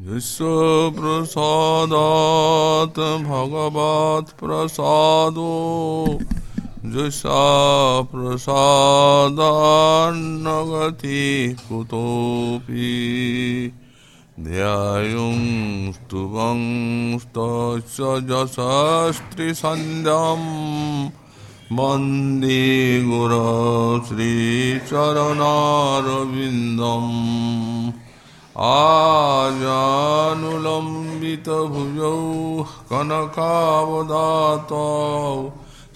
जष्वप्रसादात् भगवत्प्रसादो। जुष्वप्रसादान्नगति कुतोऽपि ध्यायुं स्तु वंस्तशस्त्रीषं वन्दी गुरश्रीचरनारविन्दम् आजानुलम्बितभुजौ कनकावदातौ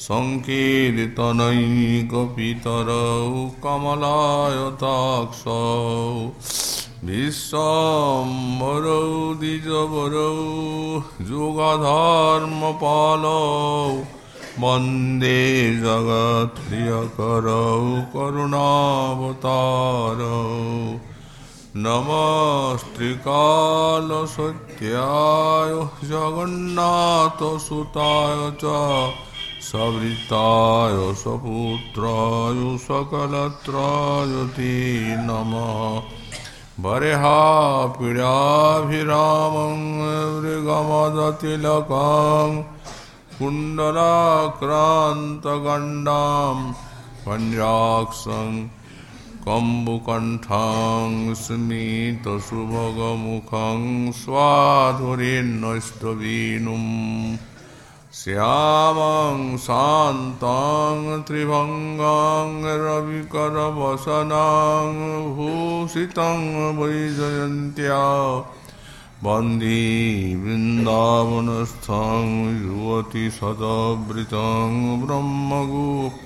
सङ्कीर्तनैकपितरौ कमलायताक्षौ विश्वम्बरौ द्विजवरौ युगधर्मपालौ वन्दे जगत्प्रियकरौ करुणावतारौ नमस्त्रिकालसत्याय जगन्नाथसुताय च सवृताय सपुत्राय सकलत्राय ते नमः। वरेहापीडाभिरामं मृगमदतिलकां कुण्डलाक्रान्तगण्डां पञ्जाक्षं कम्बुकण्ठां स्मितसुभगमुखं स्वाधुरेन्नष्टवीनुम् श्यामं शान्तां त्रिभङ्गां रविकरवसनां भूषितं वैजयन्त्या वंदे वृन्दावनस्थं युवति सदवृतं ब्रह्मगोपालविशम्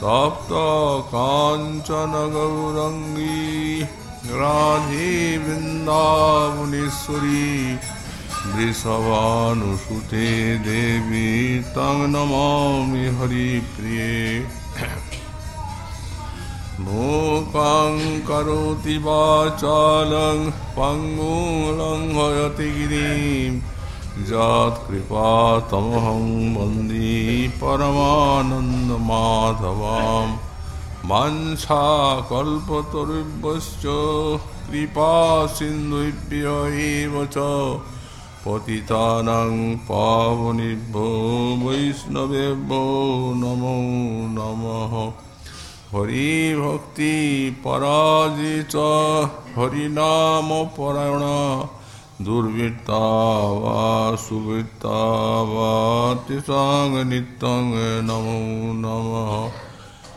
तप्त काञ्चनगौरङ्गी राधे वृन्दावनेश्वरी वृषभानुसुते देवी तं नमामि हरिप्रिये मूकां करोति वाचालं पङ्गुं लङ्घयति गिरिं यत्कृपातमहं वन्दे परमानन्दमाधवां वंशाकल्पतरुभ्यश्च कृपा सिन्धुभ्य एव च पतितानां पावनेभ्यो वैष्णवेभ्यो नमो नमः हरिभक्तिपराजे च हरिनामपरायण दुर्वृत्ता वा सुवृत्ता वा तिसाङ् नित्यं नमो नमः।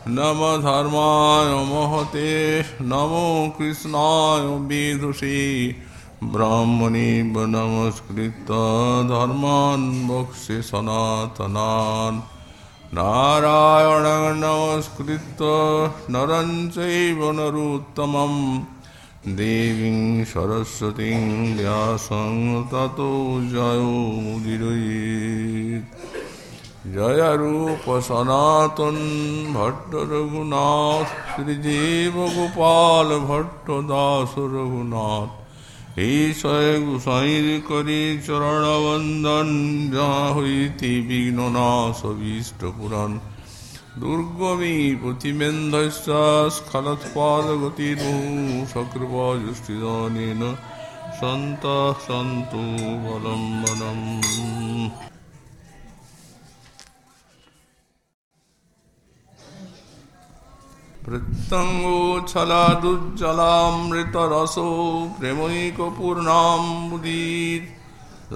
नम धर्माय महते, नमो कृष्णाय विदुषी। ब्राह्मणे नमस्कृत धर्मान् वक्षे सनातनान्। नारायण नमस्कृत नरं चैव नरोत्तमं देवी सरस्वती व्यासंगतो जय देवीं सरस्वतीं व्यासं ततो जयो मुदिरयेत् जयरूपसनातन् भट्टरघुनाथ श्रीजीवगोपालभट्टदासरघुनाथ ईशय गुसाई करी चरणवन्दन्, जहाँ हुई विष्ट पुराण। দুর্গমী প্রতিমেন্দ্রস্খলৎপাদ গতির্মু সকৃপজুষ্টিদানেন সন্ত সন্তু বলম্বনম वृत्तङ्गोच्छलादुज्जलामृतरसो प्रेमैकपूर्णाम्बुदीर्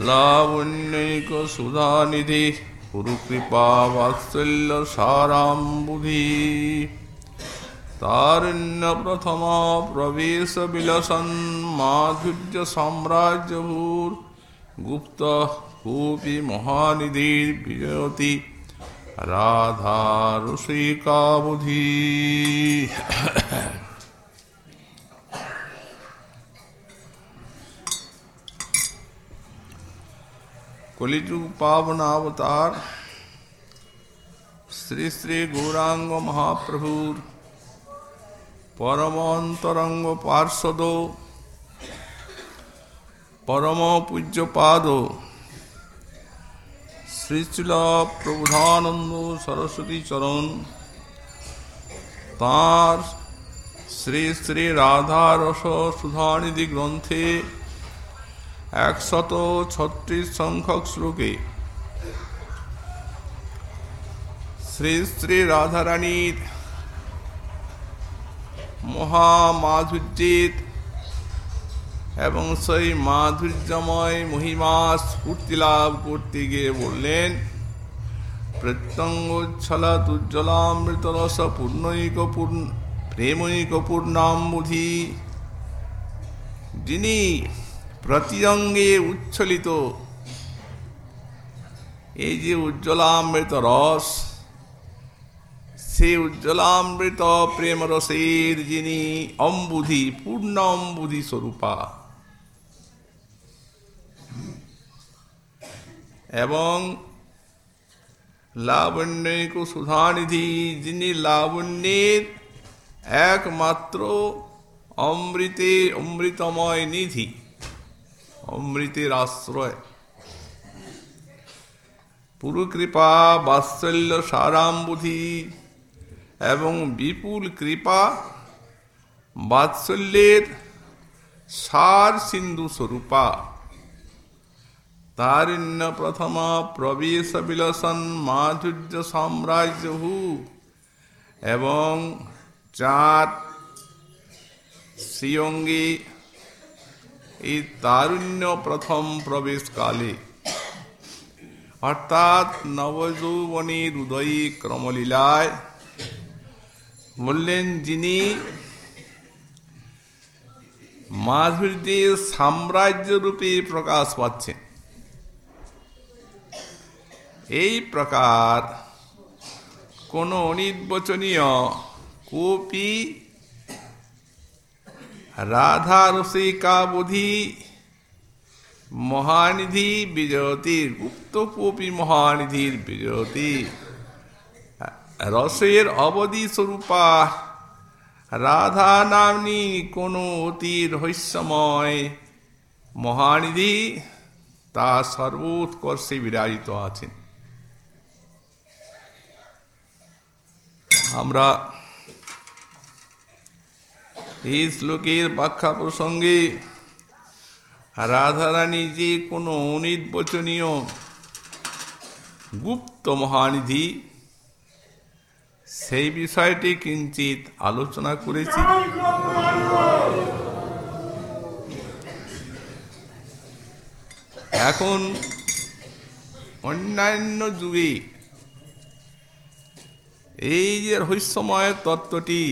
लावण्यैकसुधानिधिः गुरुकृपावात्सल्यसाराम्बुधि। तारुण्यप्रथमा प्रवेशविलसन्माधुर्यसाम्राज्यभूर्गुप्तः कोऽपि महानिधिर्विजयति राधारुषिकाबुधि কলিযুগ পাবনাবতার। শ্রী শ্রী গৌরাঙ্গ মহাপ্রভুর পরমন্তরঙ্গ পার্শ্বদ পরম পূজ্যপাদ শ্রীচুল প্রবুধানন্দ সরস্বতী চরণ, তাঁর শ্রী শ্রী রাধারস সুধানিধি গ্রন্থে একশত ছত্রিশ সংখ্যক শ্লোকে। শ্রী শ্রী রাধারানীর মহামাধুর্যের এবং সেই মাধুর্যময় মহিমা স্ফূর্তি লাভ করতে গিয়ে বললেন প্রত্যঙ্গোচ্ছলত উজ্জ্বলামৃত রস পূর্ণৈক পূর্ণ প্রেমৈক পূর্ণাম্বুধি যিনি প্রতি অঙ্গে উচ্ছলিত। এই যে উজ্জ্বলামৃত রস সে উজ্জ্বলামৃত প্রেম রসের যিনি অম্বুধি, পূর্ণ অম্বুধি স্বরূপা। এবং লাবণ্যিক সুধানিধি, যিনি লাবণ্যের একমাত্র অমৃতে অমৃতময় নিধি। অমৃতের আশ্রয়। পুরুকৃপা বাৎসল্য সারাম্বুধি এবং বিপুল কৃপা বাৎসল্যের সার সিন্ধু স্বরূপা। তারিণ্য প্রথম প্রবেশ বিলসন মাধুর্য সাম্রাজ্য হু এবং চার শ্রীঅঙ্গে এই তারুণ্য প্রথম প্রবেশকালে। অর্থাৎ নবযৌবনের উদয়ী ক্রমলীলায় বললেন, যিনি মাধুর্যের সাম্রাজ্য রূপে প্রকাশ পাচ্ছেন, এই প্রকার কোন অনির্বচনীয় কোপি রাধা রসিকাবধি মহানিধি বিজয়তী গুপ্ত কোপি মহানিধির বিজয়তী। রসের অবধি স্বরূপা, রাধা নামনি কোনো অতি রহস্যময় মহানিধি, তা সর্বোৎকর্ষে বিরাজিত আছেন। আমরা এই শ্লোকের ব্যাখ্যা প্রসঙ্গে রাধারানী যে কোনো অনির্বচনীয় গুপ্ত মহানিধি সেই বিষয়টি কিঞ্চিত আলোচনা করেছি। এখন অন্যান্য যুগে এই যে রহস্যময় তত্ত্বটি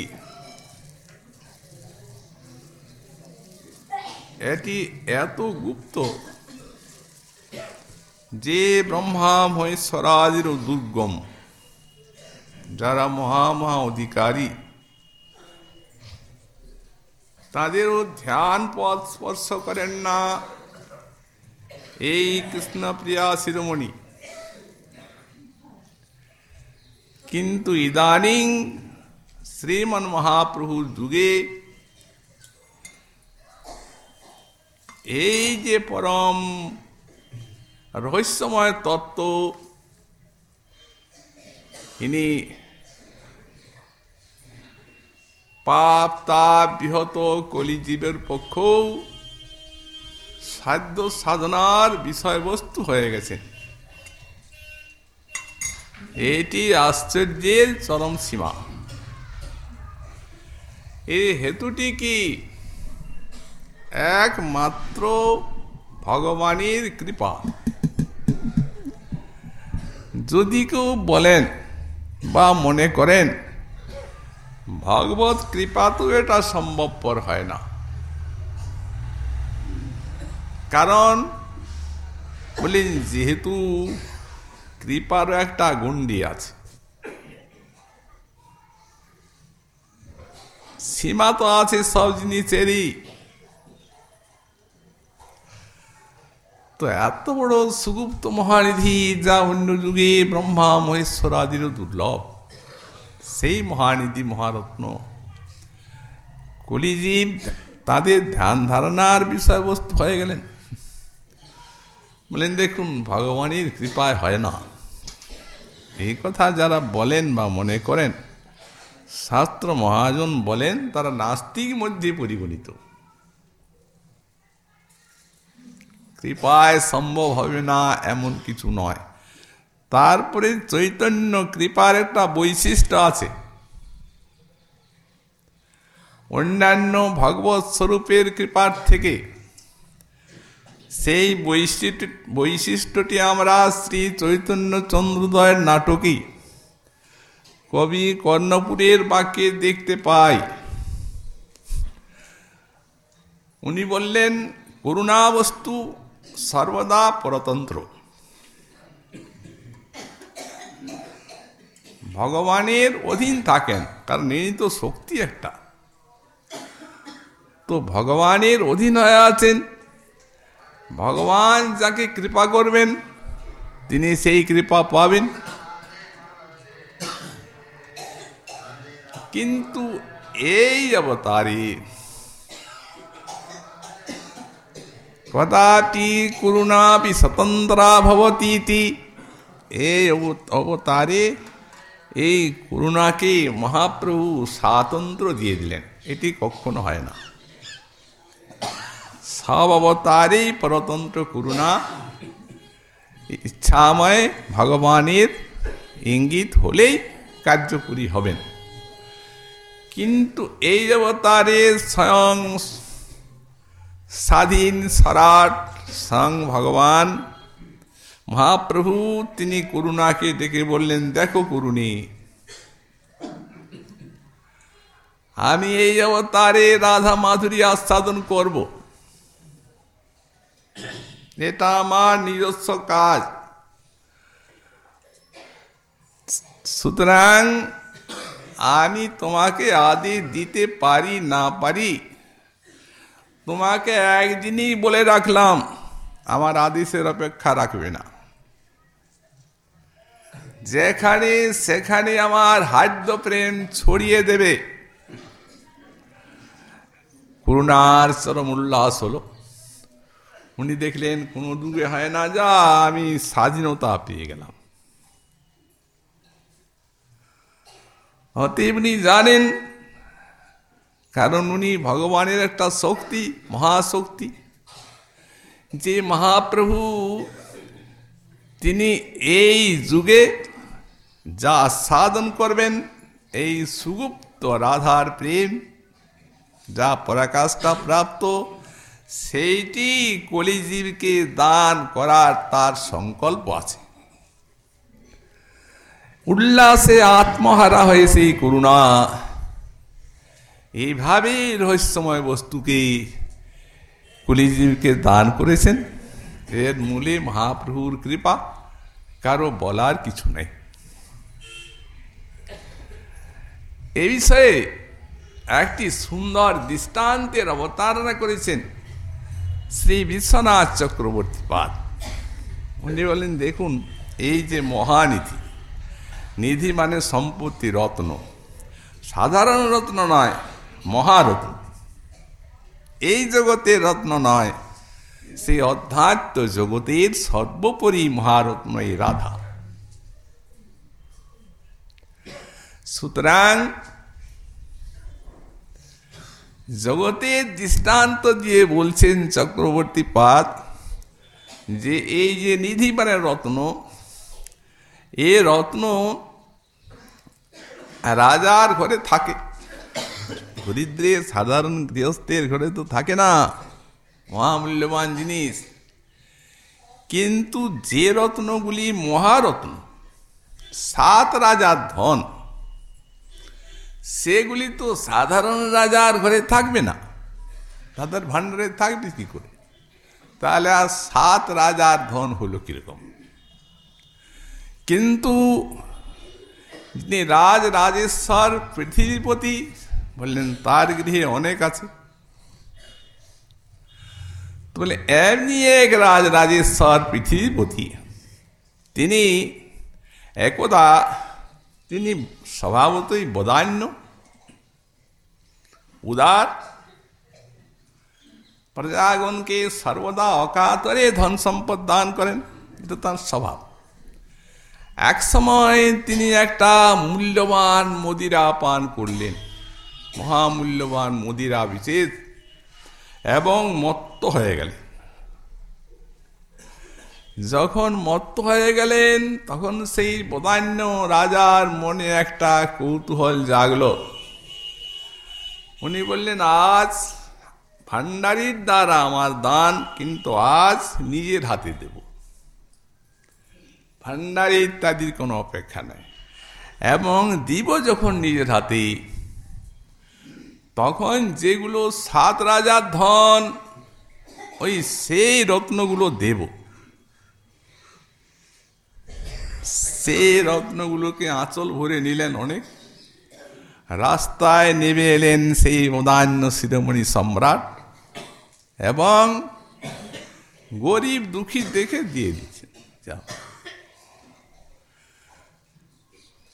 এটি এত গুপ্ত যে ব্রহ্মা মহেশ্বরাদির দুর্গম, যারা মহামহা অধিকারী, তাদেরও ধ্যান পথ স্পর্শ করেন না। এই কৃষ্ণপ্রিয়া শিরোমণি। কিন্তু ইদানিং শ্রীমন মহাপ্রভুর যুগে এই যে পরম রহস্যময় তত্ত্ব, ইনি পাপ, তাপ, বিহত কলিজীবের পক্ষেও সাধ্য সাধনার বিষয়বস্তু হয়ে গেছে। এটি আশ্চর্যের চরম সীমা। এই হেতুটি কি? একমাত্র ভগবানের কৃপা। যদি কেউ বলেন বা মনে করেন, ভগবত কৃপা তো এটা সম্ভবপর হয় না। কারণ বলেন, যেহেতু কৃপার একটা গণ্ডি আছে, সীমা তো আছে সব জিনিসেরই। তো এত বড় সুগুপ্ত মহানিধি যা অন্য যুগে ব্রহ্মা মহেশ্বরাদিরও দুর্লভ। সেই মহানিধি মহারত্ন। কলিজীব তাদের ধ্যান ধারণার বিষয়বস্তু হয়ে গেলেন। বলেন, দেখুন, ভগবানের কৃপায় হয় না। এই কথা যারা বলেন বা মনে করেন, শাস্ত্র মহাজন বলেন, তারা নাস্তিক মধ্যে পরিগণিত। কৃপায় সম্ভব হবে না এমন কিছু নয়। তারপরে চৈতন্য কৃপার একটা বৈশিষ্ট্য আছে। অন্যান্য ভগবত স্বরূপের কৃপার থেকে সেই বৈশিষ্ট্য বৈশিষ্ট্যটি আমরা শ্রী চৈতন্য চন্দ্রোদয়ের নাটকেই কবি কর্ণপুরের বাক্যে দেখতে পাই। উনি বললেন করুণাবস্তু সর্বদা পরতন্ত্র ভগবানের অধীন থাকেন কারণ এই তো শক্তি একটা তো ভগবানের অধীন হয়ে আছেন ভগবান যাকে কৃপা করবেন তিনি সেই কৃপা পাবেন কিন্তু এই অবতারে কদাপি করুণাপি স্বতন্ত্রা ভবতীতি এই অবতারে এই করুণাকে মহাপ্রভু স্বাতন্ত্র দিয়ে দিলেন এটি কখনো হয় না সব অবতারেই পরতন্ত্র করুণা ইচ্ছাময় ভগবানের ইঙ্গিত হলেই কার্যকরী হবেন কিন্তু এই অবতারে স্বয়ং স্বাধীন সরাট সং ভগবান। মহাপ্রভু তিনি করুণাকে ডেকে বললেন, দেখো করুণী, আমি এই অবতারে রাধা মাধুরী আস্বাদন করব। এটা আমার নিজস্ব কাজ। সুতরাং আমি তোমাকে আদেশ দিতে পারি, না পারি তোমাকে একদিনই বলে রাখলাম, আমার আদেশের অপেক্ষা রাখবে না। যেখানে সেখানে আমার হাদ্য প্রেম ছড়িয়ে দেবে। করুণার চরম উল্লাস হলো। উনি দেখলেন, কোনো দূরে হয় না, যা আমি স্বাধীনতা পেয়ে গেলাম। অতএব জানেন কারণ উনি ভগবানের একটা শক্তি, মহাশক্তি। যে মহাপ্রভু, তিনি এই যুগে যা সাধন করবেন, এই সুগুপ্ত রাধার প্রেম, যা পরাকাষ্ঠা প্রাপ্ত, সেইটি কলিজীবকে দান করার তার সংকল্প আছে। উল্লাসে আত্মহারা হয়ে সেই করুণা এইভাবে রহস্যময় বস্তুকে কলিজীবকে দান করেছেন। এর মূলে মহাপ্রভুর কৃপা, কারও বলার কিছু নেই। এ বিষয়ে একটি সুন্দর দৃষ্টান্তের অবতারণা করেছেন শ্রী বিশ্বনাথ চক্রবর্তী পাদ। উনি বলেন, দেখুন, এই যে মহানিধি নিধি মানে সম্পত্তি রত্ন। সাধারণ রত্ন নয় মহারত্ন এই জগতের রত্ন নয়, সেই অধ্যাত্ম জগতের সর্বোপরি মহারত্ন এই রাধা। সুতরাং জগতের দৃষ্টান্ত দিয়ে বলছেন চক্রবর্তী পাদ, যে এই যে নিধি মানে রত্ন, এ রত্ন রাজার ঘরে থাকে। দরিদ্রের সাধারণ গৃহস্থের ঘরে তো থাকে না। মহামূল্যবান জিনিস। কিন্তু যে রত্নগুলি মহারত্ন, সাত রাজার ধন, সেগুলি তো সাধারণ রাজার ঘরে থাকবে না। তাদের ভাণ্ডারে থাকবে কি করে? তাহলে আর সাত রাজার ধন হলো কীরকম? কিন্তু রাজ, রাজেশ্বর, পৃথিবীপতি বললেন, তার গৃহে অনেক আছে। তো বলে, এমনি এক রাজ রাজেশ্বর পৃথিবীপতি। তিনি একদা, তিনি স্বভাবতই বদান্য, উদার। প্রজাগণকে সর্বদা অকাতরে ধন সম্পদ দান করেন, এটা তার স্বভাব। এক সময় তিনি একটা মূল্যবান মদিরা পান করলেন। মহামূল্যবান মদিরা বিশেষ এবং মত্ত হয়ে গেলেন। যখন মত্ত হয়ে গেলেন, তখন সেই বদান্য রাজার মনে একটা কৌতূহল জাগল। উনি বললেন, আজ ভান্ডারির দ্বারা আমার দান কিন্তু আজ নিজের হাতে দেব। ভান্ডারি ইত্যাদির কোনো অপেক্ষা নাই। এবং দিব যখন নিজের হাতে তখন যেগুলো সাত রাজার ধন, ওই সেই রত্নগুলো দেব। সেই রত্নগুলোকে আঁচল ভরে নিলেন অনেক। রাস্তায় নেমে এলেন সেই মদান্য শিরোমণি সম্রাট এবং গরিব দুঃখী দেখে দিয়ে দিচ্ছেন। যাও।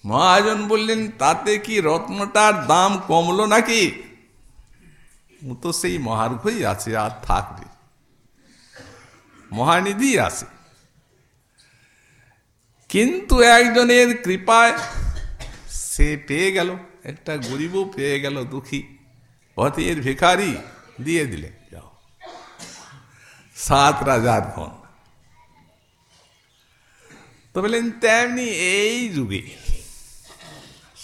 মহাজন বললেন, তাতে কি রত্নটার দাম কমলো নাকি? তো সেই মহার্ঘই আছে, আর থাকবে মহানিধি আছে। কিন্তু একজনের কৃপায় সে পেয়ে গেল, একটা গরিবও পেয়ে গেল, দুঃখী। পথের ভিখারি দিয়ে দিলে, যাও। সাত রাজার ধন। তো বললেন তেমনি এই যুগে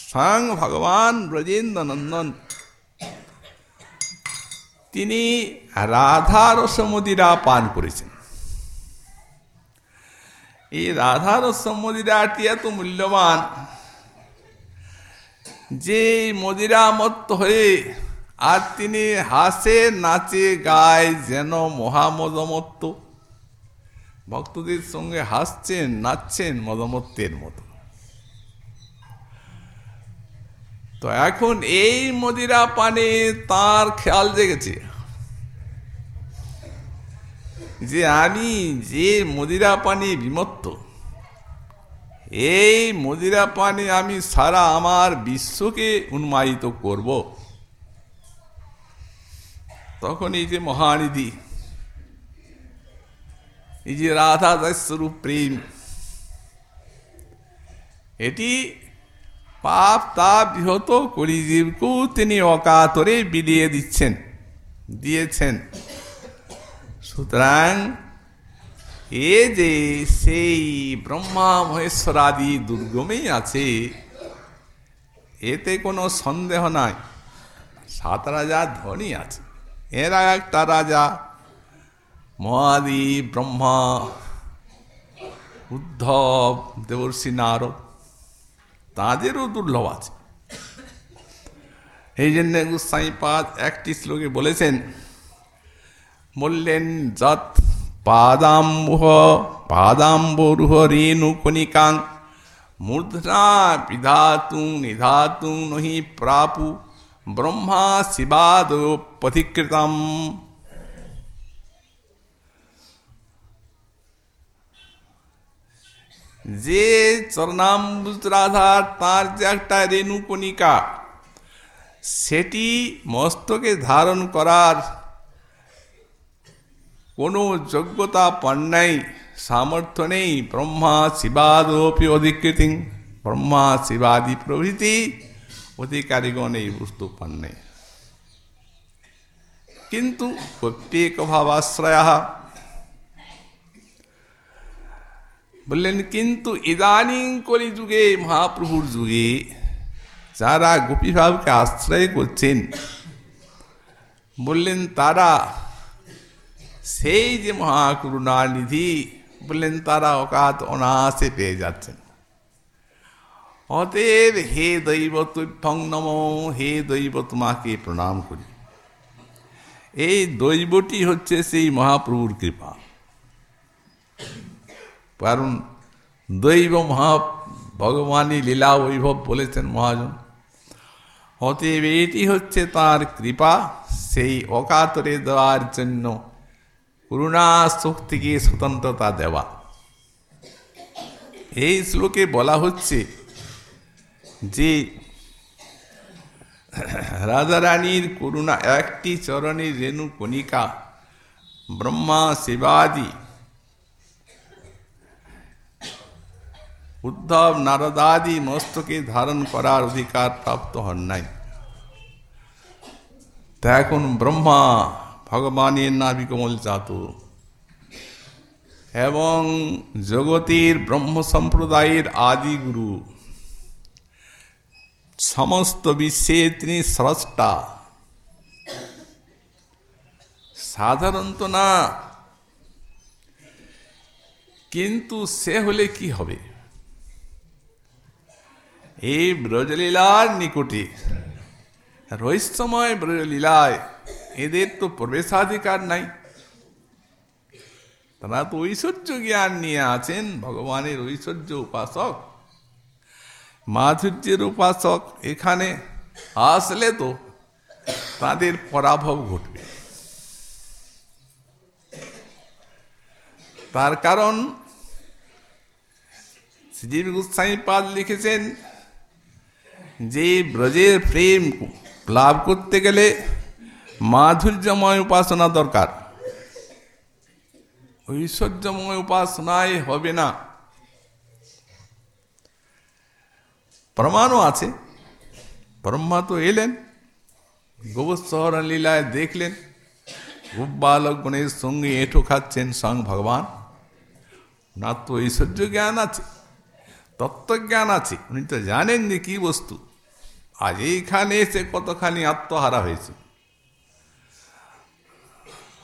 স্বয়ং ভগবান ব্রজেন্দ্র নন্দন তিনি রাধা রসমদিরা পান করেছেন। এই রাধা রসমদিরাটি এত মূল্যবান যে মদিরা মত্ত হয়ে আর তিনি হাসে নাচে গায় যেন মহামদমত্ত। ভক্তদের সঙ্গে হাসছেন, নাচছেন মদমত্তের মতো। তো এখন এই মদিরা পানে তার খেয়াল জেগেছে। যে আমি যে মদিরা পানি বিমত্ত, এই মদিরা পানি আমি সারা আমার বিশ্বকে উন্মায়িত করব। তখন এই যে মহানিধি, এই যে রাধা দাস্বরূপ প্রেম, এটি পাপ তাপ বিহত কলিজীবকেও তিনি অকাতরে বিলিয়ে দিচ্ছেন, দিয়েছেন। সুতরাং এ যে সেই ব্রহ্মা মহেশ্বরাদি দুর্গমেই আছে, এতে কোনো সন্দেহ নাই। সাত রাজা ধনী আছে। এরা একটা রাজা মহাদি ব্রহ্মা, উদ্ধব, দেবর্ষি নারদ। তাদেরও দুর্লভ আছে। এই জন্য গোসাইপাদ একটি শ্লোকে বলেছেন বললেন যত পাদাম্বুহ, পাদাম্বরুহ রেণু কণিকাং, মূর্ধনা বিধাতুং নিধাতুং নহি প্রাপু, ব্রহ্মা শিবাদ পথিকৃতম যে চরণাম্বুজ রাধার তার যে একটা রেণু কণিকা সেটি মস্তকে ধারণ করার কোনো যোগ্যতা পান সামর্থ্য নেই। ব্রহ্মা শিবাদপি অধিকৃতি, ব্রহ্মা শিবাদি প্রভৃতি অধিকারীগণ এই বস্তু পান নাই। কিন্তু প্রত্যেক ভাবাশ্রয় বললেন, কিন্তু ইদানিং কলি যুগে, মহাপ্রভুর যুগে যারা গোপীভাবকে আশ্রয় করছেন, বললেন, তারা সেই যে মহাকরুণা নিধি, বললেন, তারা অকাত অনাসে পেয়ে যাচ্ছেন। অতএব হে দৈব তুভ্যং নম, হে দৈব তোমাকে প্রণাম করি। এই দৈবটি হচ্ছে সেই মহাপ্রভুর কৃপা। কারণ দৈব মহা ভগবানই লীলা বৈভব বলেছেন মহাজন। অতএব এটি হচ্ছে তার কৃপা, সেই অকাতরে দেওয়ার জন্য করুণা শক্তিকে স্বতন্ত্রতা দেওয়া। এই শ্লোকে বলা হচ্ছে যে রাজারানীর করুণা একটি চরণের রেণু কণিকা ব্রহ্মা, শিবাদি উদ্ধব নারদাদি মস্তকে ধারণ করার অধিকার প্রাপ্ত হন নাই। তা এখন ব্রহ্মা ভগবানের নাবিকমল জাত এবং জগতের ব্রহ্ম সম্প্রদায়ের আদি গুরু সমস্ত বিশ্বে তিনি স্রষ্টা। সাধারণত না, কিন্তু সে হলে কি হবে? এই ব্রজলীলার নিকটে। রহস্যময় ব্রজলীলায় এদের তো প্রবেশাধিকার নাই। তারা তো ঐশ্বর্য জ্ঞান নিয়ে আছেন, ভগবানের ঐশ্বর্য উপাসক, মাধুর্যের উপাসক। এখানে আসলে তো তাদের পরাভব ঘটবে। তার কারণ শ্রীজীব গোস্বামী পাদ লিখেছেন যে ব্রজের প্রেম লাভ করতে গেলে মাধুর্যময় উপাসনা দরকার। ঐশ্বর্যময় উপাসনায় হবে না। প্রমাণও আছে। ব্রহ্মা তো এলেন। গোবৎসহর লীলায় দেখলেন। বালক গণের সঙ্গে এঁটো খাচ্ছেন সং ভগবান। না তো ঐশ্বর্য জ্ঞান আছে, তত্ত্বজ্ঞান আছে। উনি তো জানেন যে কি বস্তু। আজ এইখানে এসে কতখানি আত্মহারা হয়েছে।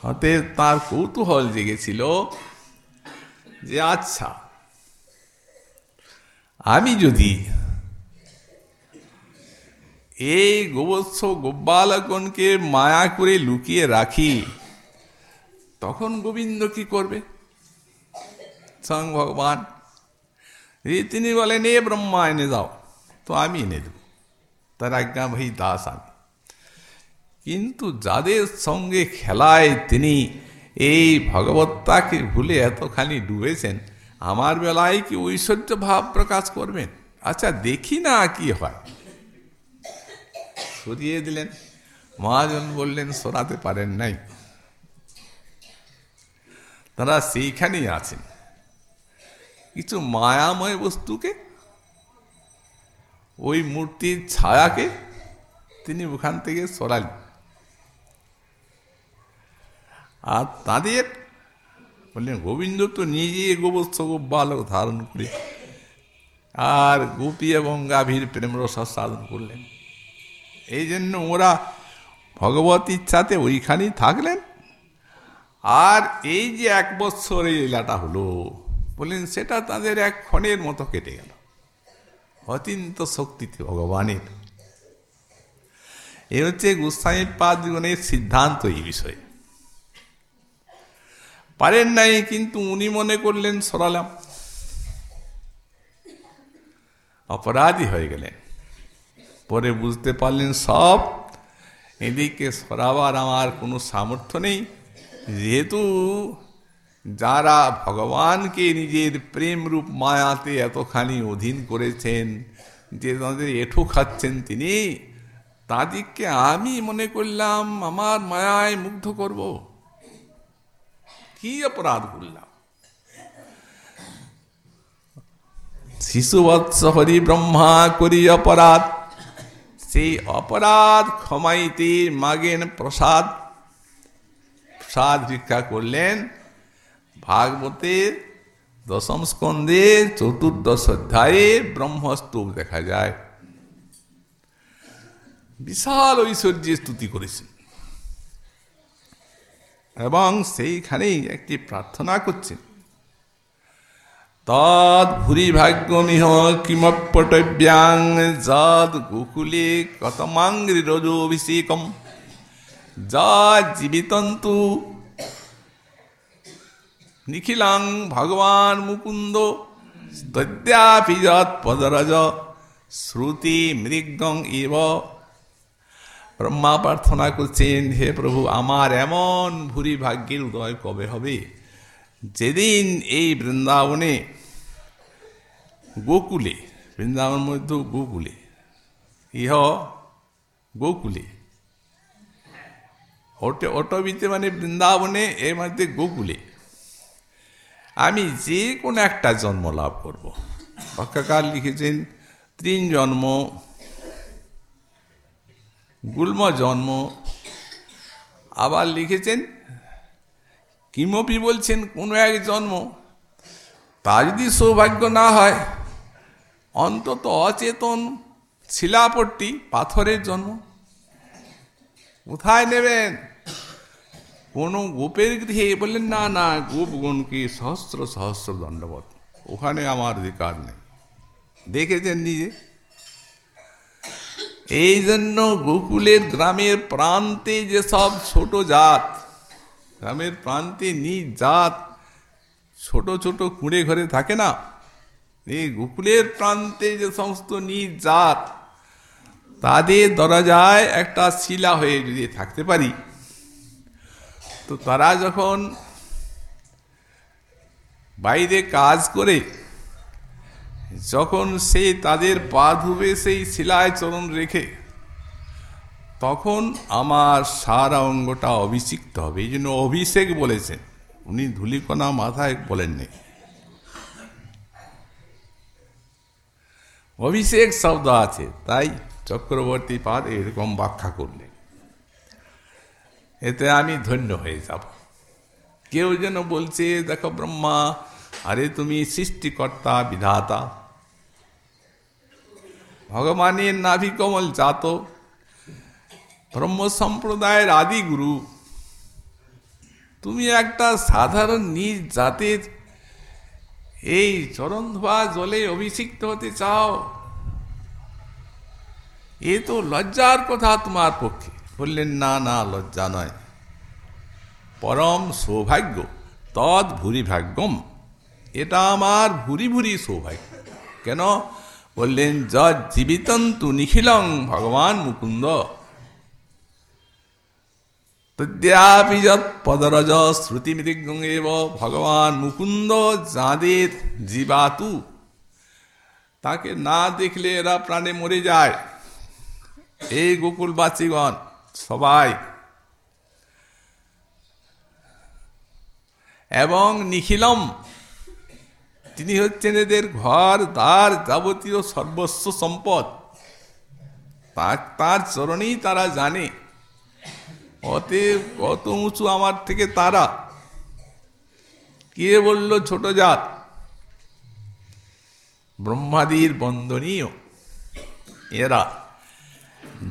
হতে তার কৌতূহল জেগেছিল যে আচ্ছা আমি যদি এই গোবৎস গোব্বালগণকে মায়া করে লুকিয়ে রাখি, তখন গোবিন্দ কি করবে? স্বয়ং ভগবান। তিনি বলেন, এ ব্রহ্মা এনে যাও, তো আমি এনে দেব। তার ভাই দাস আমি কিন্তু যাদের সঙ্গে খেলায় তিনি এই ভগবত্তাকে ভুলে এতখানি ডুবেছেন, আমার বেলায় কি ঐশ্বর্য ভাব প্রকাশ করবেন? আচ্ছা দেখি না কি হয়। সরিয়ে দিলেন। মহাজন বললেন, সরাতে পারেন নাই। তারা সেইখানেই আছেন। কিছু মায়াময় বস্তুকে ওই মূর্তির ছায়াকে তিনি ওখান থেকে সরালেন। আর তাদের বললেন, গোবিন্দ তো নিজে গোবৎস বালক ধারণ করে আর গোপী এবং গাভীর প্রেম রস সাধন করলেন। এই জন্য ওরা ভগবত ইচ্ছাতে ওইখানেই থাকলেন। আর এই যে এক বৎসর এই লীলাটা হলো, বললেন, সেটা তাদের এক ক্ষণের মতো কেটে গেল। অচিন্ত শক্তিতে ভগবানের। এ হচ্ছে গোস্বামী পাদ জীবনের সিদ্ধান্ত এই বিষয়ে। পারেন নাই, কিন্তু উনি মনে করলেন, সরালাম। অপরাধী হয়ে গেলেন। পরে বুঝতে পারলেন সব। এদিকে সরাবার আমার কোনো সামর্থ্য নেই। যেহেতু যারা ভগবানকে নিজের প্রেম রূপ মায়াতে এতখানি অধীন করেছেন, যে তাদের এঠো খাচ্ছেন তিনি, তাদেরকে আমি মনে করলাম আমার মায়ায় মুগ্ধ করব। কি অপরাধ করলাম? শিশুবৎস ব্রহ্মা করি অপরাধ, সেই অপরাধ ক্ষমাইতে মাগেন প্রসাদ। প্রসাদ ভিক্ষা করলেন ভাগবতের দশম স্কন্ধে চতুর্দশ অধ্যায়ে ব্রহ্মস্তূপ দেখা যায়। বিশাল ঐশ্বর্যের স্তুতি করেছেন এবং সেইখানেই একটি প্রার্থনা করছেন তদ ভূরি ভাগ্যমিহ কিমপটব্যাং যদ গোকুলে কতমাঙ্গি রজোভিষেকম যা জীবিতন্তু নিখিলাং ভগবান মুকুন্দ পদরজ শ্রুতি মৃগং ইব ব্রহ্মা প্রার্থনা করছেন হে প্রভু আমার এমন ভুরি ভাগ্যের উদয় কবে হবে? যেদিন এই বৃন্দাবনে গোকুলে বৃন্দাবন মধ্যে গোকুলে, ইহ, গোকুলে ওটে অটবিতে মানে বৃন্দাবনে এর মধ্যে গোকুলে আমি যে কোনো একটা জন্ম লাভ করব। ভাষ্যকার লিখেছেন তিন জন্ম, গুল্ম জন্ম। আবার লিখেছেন, কিমপি বলছেন, কোনো এক জন্ম। তা যদি সৌভাগ্য না হয়, অন্তত অচেতন শিলাপট্টি পাথরের জন্ম। কোথায় নেবেন? কোনো গোপের গৃহে বললেন, না না, গোপগণকে সহস্র সহস্র দণ্ডবত ওখানে আমার অধিকার নেই। দেখেছেন নিজে? এই জন্য গোকুলের গ্রামের প্রান্তে যে সব ছোট জাত, গ্রামের প্রান্তে নিজ জাত ছোট ছোট কুঁড়ে ঘরে থাকে না, এই গোকুলের প্রান্তে যে সমস্ত নিজ জাত, তাদের দরজায় একটা শিলা হয়ে যদি থাকতে পারি তো তারা যখন বাইরে কাজ করে, যখন সে তাদের পা ধুবে, সেই শিলায় চরণ রেখে, তখন আমার সারা অঙ্গটা অভিষিক্ত হবে। এই জন্য অভিষেক বলেছেন। উনি ধুলিকণা মাথায় বলেননি। অভিষেক শব্দ আছে, তাই চক্রবর্তী পাদ এরকম ব্যাখ্যা করলেন। এতে আমি ধন্য হয়ে যাব। কেউ যেন বলছে, দেখো ব্রহ্মা, আরে তুমি সৃষ্টিকর্তা, বিধাতা। ভগবানের নাভিকমল জাত। ব্রহ্ম সম্প্রদায়ের আদি গুরু। তুমি একটা সাধারণ নিজ জাতের এই চরণ ধোয়া জলে অভিষিক্ত হতে চাও। এ তো লজ্জার কথা তোমার পক্ষে। বললেন, না না, লজ্জা নয়। পরম সৌভাগ্য, তৎ ভুরি ভাগ্যম। এটা আমার ভুরি ভুরি সৌভাগ্য। কেন? বললেন, যৎ জীবিতন্তু নিখিলং ভগবান মুকুন্দ। তদ্যাপি যৎ পদরজ শ্রুতিমৃতিজ্ঞেব ভগবান মুকুন্দ যাঁদের জীবাতু। তাকে না দেখলে এরা প্রাণে মরে যায়। এই গোকুলবাসীগণ সবাই। এবং নিখিলম, তিনি হচ্ছেন এদের ঘর, দ্বার যাবতীয় সর্বস্ব সম্পদ। তার চরণেই তারা জানে, অতএব কত উঁচু আমার থেকে তারা। কে বলল ছোট জাত? ব্রহ্মাদির বন্দনীয় এরা।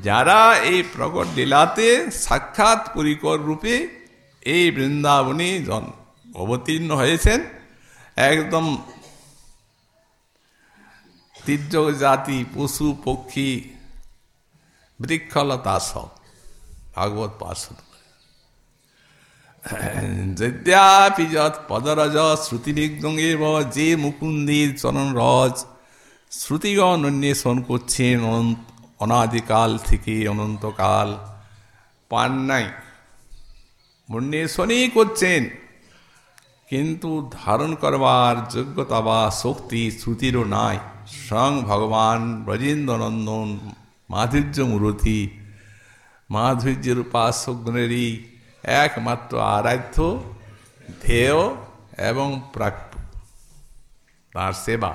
যারা এই প্রকট লীলাতে সাক্ষাৎ পরিকর রূপে এই বৃন্দাবনে জন, অবতীর্ণ হয়েছেন, একদম তীর্য জাতি পশু, পক্ষী, বৃক্ষলতা সব ভাগবত পার্শ্বদ যদ্যাপি পদরজ শ্রুতিনিগ্ধেব যে মুকুন্দির চরণ রজ শ্রুতিগণ অন্বেষণ করছেন অনাদিকাল থেকে অনন্তকাল পান নাই। অন্বেষণই করছেন, কিন্তু ধারণ করবার যোগ্যতা বা শক্তি শ্রুতিরও নাই। স্বয়ং ভগবান ব্রজেন্দ্রনন্দন মাধুর্য মূরতি মাধুর্যের উপাসকগণেরই একমাত্র আরাধ্য, ধেয় এবং প্রাপ্য। তার সেবা।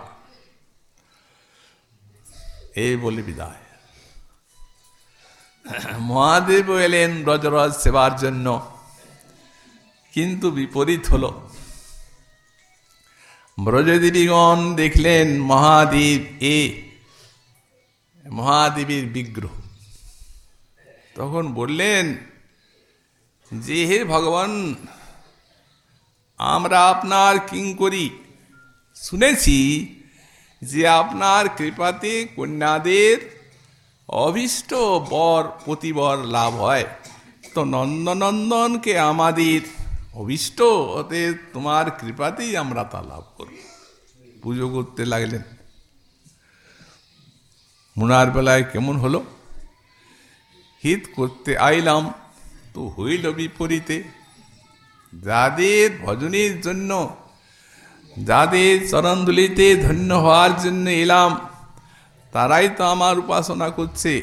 এই বলে বিদায়। মহাদেব এলেন ব্রজরাজ সেবার জন্য। কিন্তু বিপরীত হল। ব্রজদেবীগণ দেখলেন মহাদেব এ, মহাদেবীর বিগ্রহ। তখন বললেন, যে হে ভগবান, আমরা আপনার কিং করি শুনেছি যে আপনার কৃপাতে কন্যাদের অভীষ্ট বর প্রতিবর লাভ হয়। তো নন্দনন্দনকে আমাদের অভীষ্ট হতে তোমার কৃপাতেই আমরা তা লাভ করব পুজো করতে লাগলেন। মুনার বেলায় কেমন হলো? হিত করতে আইলাম, তো হইল বিপরীতে। যাদের ভজনের জন্য, যাদের চরণদুলিতে ধন্য হওয়ার জন্য এলাম তারাই তো আমার উপাসনা করছে।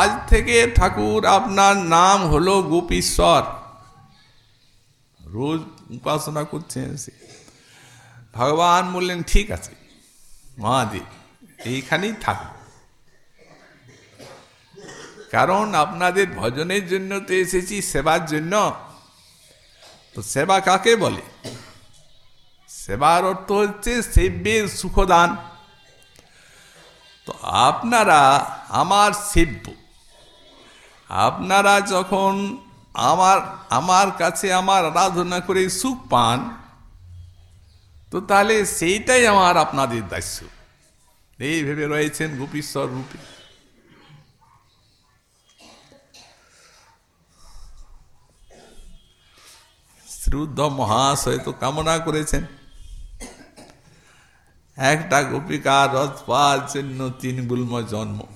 আজ থেকে ঠাকুর আপনার নাম হলো গোপীশ্বর। রোজ উপাসনা করছেন সে। ভগবান বললেন, ঠিক আছে, মহাদেব, এইখানেই থাকুন কারণ আপনাদের ভজনের জন্য তো এসেছি, সেবার জন্য। তো সেবা কাকে বলে? সেবার অর্থ হচ্ছে সেব্যের সুখদান। তো আপনারা আমার সেব্য আপনারা যখন আমার আমার কাছে আমার আরাধনা করে সুখ পান, তো তাহলে সেইটাই আমার আপনাদের দায়িত্ব। এই ভেবে রয়েছেন গোপীশ্বর রূপে। শ্রুদ্ধ মহাশয় তো কামনা করেছেন। একটা গোপিকা রথ পাওয়ার জন্য তিন গুল্ম জন্ম।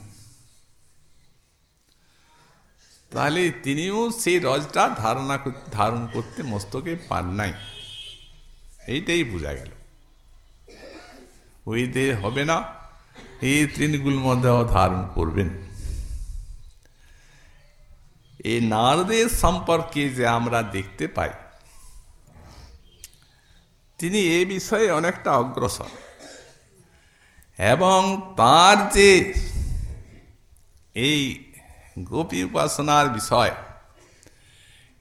তাহলে তিনিও সেই রজটা ধারণা ধারণ করতে মস্তকে পান নাই। এইটাই বোঝা গেল। ওই দেহ হবে না, এই তৃণগুল মধ্যে ধারণ করবেন। এই নারদের সম্পর্কে যে আমরা দেখতে পাই, তিনি এ বিষয়ে অনেকটা অগ্রসর। এবং তার যে এই গোপী উপাসনার বিষয়,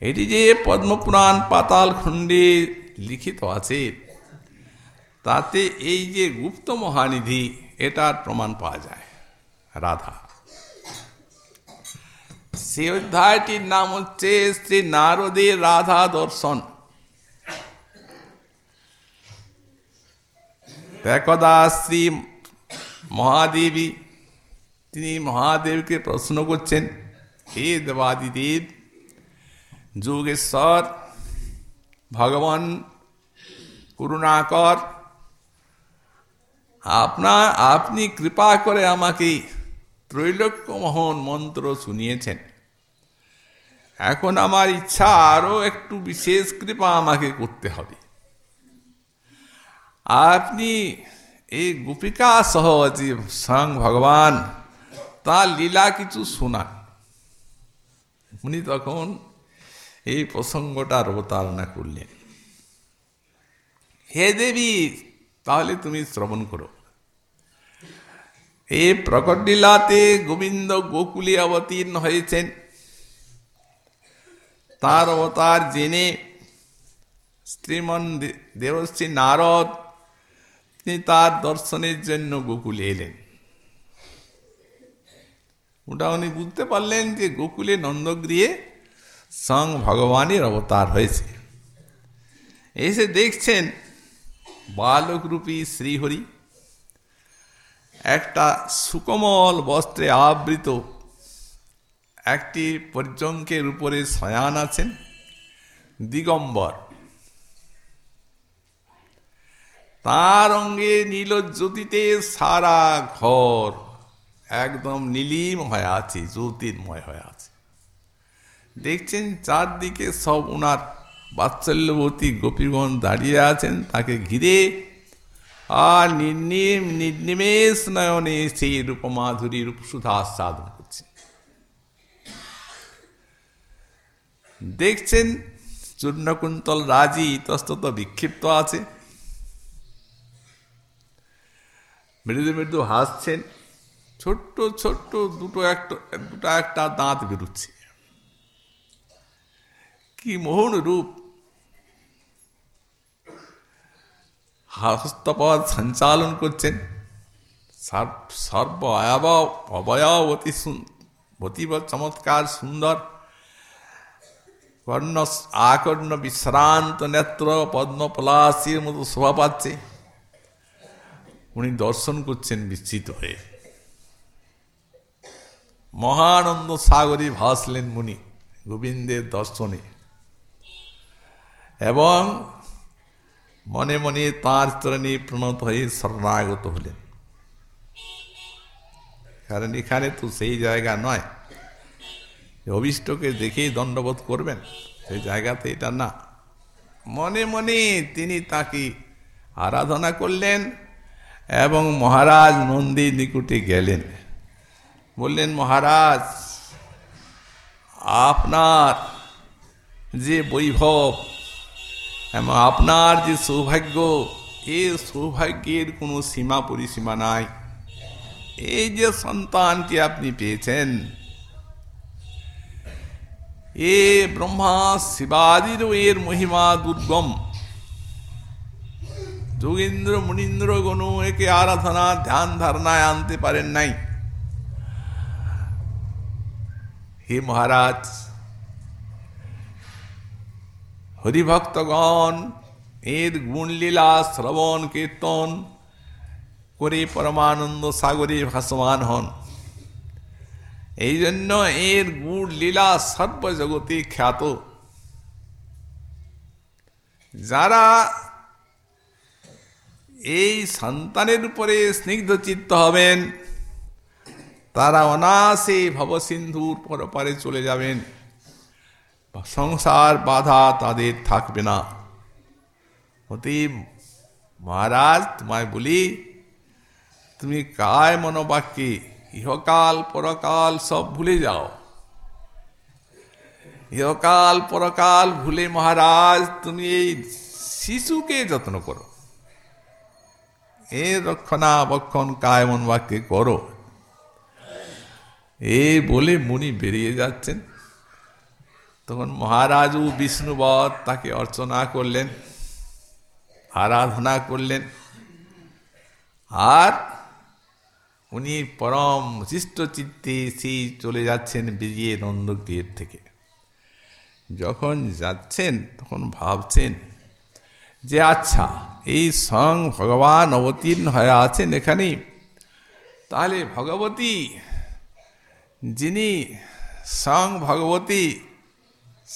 এটি যে পদ্মপুরাণ পাতাল খণ্ডে লিখিত আছে, তাতে এই যে গুপ্ত মহানিধি, এটার প্রমাণ পাওয়া যায়। রাধা। সে অধ্যায়টির নাম হচ্ছে শ্রী নারদের রাধা দর্শন। একদা শ্রী মহাদেবী। তিনি মহাদেবকে প্রশ্ন করছেন, হে দেবাদিদেব, যোগেশ্বর, ভগবান, করুণাকর আপনার আপনি কৃপা করে আমাকে ত্রৈলোক্যমোহন মন্ত্র শুনিয়েছেন। এখন আমার ইচ্ছা আরও একটু বিশেষ কৃপা আমাকে করতে হবে। আপনি এই গোপিকা সহ স্বয়ং ভগবান তার লীলা কিছু শোনান। উনি তখন এই প্রসঙ্গটার অবতারণা করলেন। হে দেবী, তাহলে তুমি শ্রবণ করো। এই প্রকট লীলাতে গোবিন্দ গোকুলে অবতীর্ণ হয়েছেন। তার অবতার জেনে শ্রীমন দেবশ্রী নারদ তিনি তার দর্শনের জন্য গোকুলে এলেন। ওটা উনি বুঝতে পারলেন যে গোকুলে নন্দগৃহে সং ভগবানের অবতার হয়েছে। এসে দেখছেন বালকরূপী শ্রীহরি একটা সুকমল বস্ত্রে আবৃত, একটি পর্যঙ্কের উপরে শয়ান আছেন, দিগম্বর। তার অঙ্গে নীল জ্যোতিতে সারা ঘর একদম নীলিম হয়ে আছে, জ্যোতির্ময় হয়ে আছে। দেখছেন চারদিকে সব ওনার বাৎসল্যবতী গোপীগণ দাঁড়িয়ে আছেন, তাকে ঘিরে। আর নির্নিম, নির্নিমেষ নয়নে সেই রূপমাধুরী রূপসুধা আস্বাদন করছে। দেখছেন চূর্ণকুন্তল রাজি ইতস্তত বিক্ষিপ্ত আছে। মৃদু মৃদু হাসছেন। ছোট্ট ছোট্ট দুটো একটা দুটো একটা দাঁত বেরোচ্ছে। কি মোহন রূপ। হস্তপদ সঞ্চালন করছেন। সর্ব অয়াবয় অবয়ব অতি অতীব চমৎকার সুন্দর। কর্ণ, আকর্ণ, বিশ্রান্ত নেত্র, পদ্মপলাশির মতো শোভা পাচ্ছে। উনি দর্শন করছেন বিস্তৃত হয়ে। মহানন্দ সাগরী ভাসলেন মুনি গোবিন্দের দর্শনে। এবং মনে মনে তাঁর চরণে প্রণত হয়ে শরণাগত হলেন। কারণ এখানে তো সেই জায়গা নয়। অভিষ্টকে দেখেই দণ্ডবোধ করবেন, সেই জায়গাতে এটা না। মনে মনে তিনি তাকে আরাধনা করলেন এবং মহারাজ নন্দীর নিকুটে গেলেন। বললেন, মহারাজ, আপনার যে বৈভব এবং আপনার যে সৌভাগ্য এর সৌভাগ্যের কোনো সীমা পরিসীমা নাই। এই যে সন্তানটি আপনি পেয়েছেন, এ ব্রহ্মা শিবাদিরও এর মহিমা দুর্গম। যোগেন্দ্র মুনীন্দ্র গণ একে আরাধনা, ধ্যান ধারণায় আনতে পারেন নাই। হে মহারাজ, হরিভক্তগণ, এর গুণলীলা, শ্রবণ, কীর্তন করে পরমানন্দ সাগরে ভাসমান হন। এই জন্য এর গুড় লীলা সর্বজগতে খ্যাত। যারা এই সন্তানের উপরে স্নিগ্ধ চিত্ত হবেন। তারা অনাসে ভবসিন্ধুর পরপারে চলে যাবেন। সংসার বাধা তাদের থাকবে না। অতএব মহারাজ, তোমায় বলি, তুমি কায় মনোবাক্যে ইহকাল পরকাল সব ভুলে যাও। ইহকাল পরকাল ভুলে মহারাজ, তুমি এই শিশুকে যত্ন করো। এ রক্ষণাবক্ষণ কায় মন বাক্যে করো। এই বলে মুনি বেরিয়ে যাচ্ছেন। তখন মহারাজু বিষ্ণুবধ তাকে অর্চনা করলেন, আরাধনা করলেন। আর উনি পরম শিষ্ট চিত্তে সেই চলে যাচ্ছেন বেরিয়ে নন্দগৃহের থেকে। যখন যাচ্ছেন তখন ভাবছেন যে আচ্ছা এই সং ভগবান অবতীর্ণ হয়ে আছেন এখানে তাহলে ভগবতী, যিনি সং ভগবতী,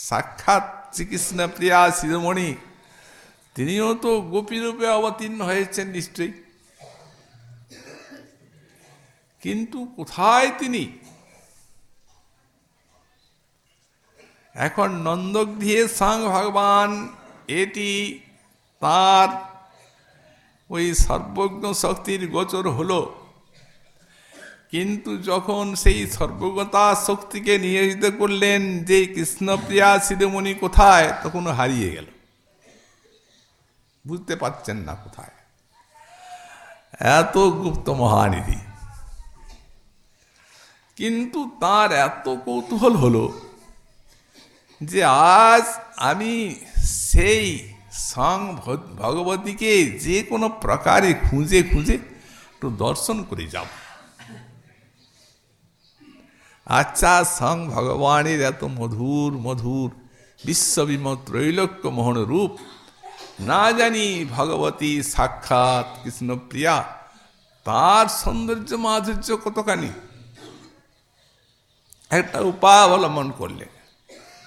সাক্ষাৎ শ্রীকৃষ্ণ প্রিয়া শিরোমণি, তিনিও তো গোপীরূপে অবতীর্ণ হয়েছেন নিশ্চয়ই। কিন্তু কোথায় তিনি? এখন নন্দগৃহে সাং ভগবান, এটি তার ওই সর্বজ্ঞ শক্তির গোচর হলো। কিন্তু যখন সেই সর্বজ্ঞতা শক্তিকে নিয়োজিত করলেন যে কৃষ্ণপ্রিয়া শিরোমণি কোথায়, তখন হারিয়ে গেল। বুঝতে পারছেন না কোথায়। এত গুপ্ত মহানিধি। কিন্তু তার এত কৌতূহল হলো যে আজ আমি সেই সং ভগবতীকে যে কোনো প্রকারে খুঁজে খুঁজে একটু দর্শন করে যাব আচ্ছা সং ভগবানের এত মধুর মধুর বিশ্ববিম ত্রৈলোক্য মোহন রূপ। না জানি ভগবতী সাক্ষাৎ কৃষ্ণপ্রিয়া, তার সৌন্দর্য মাধুর্য কতখানি? একটা উপায় অবলম্বন করলে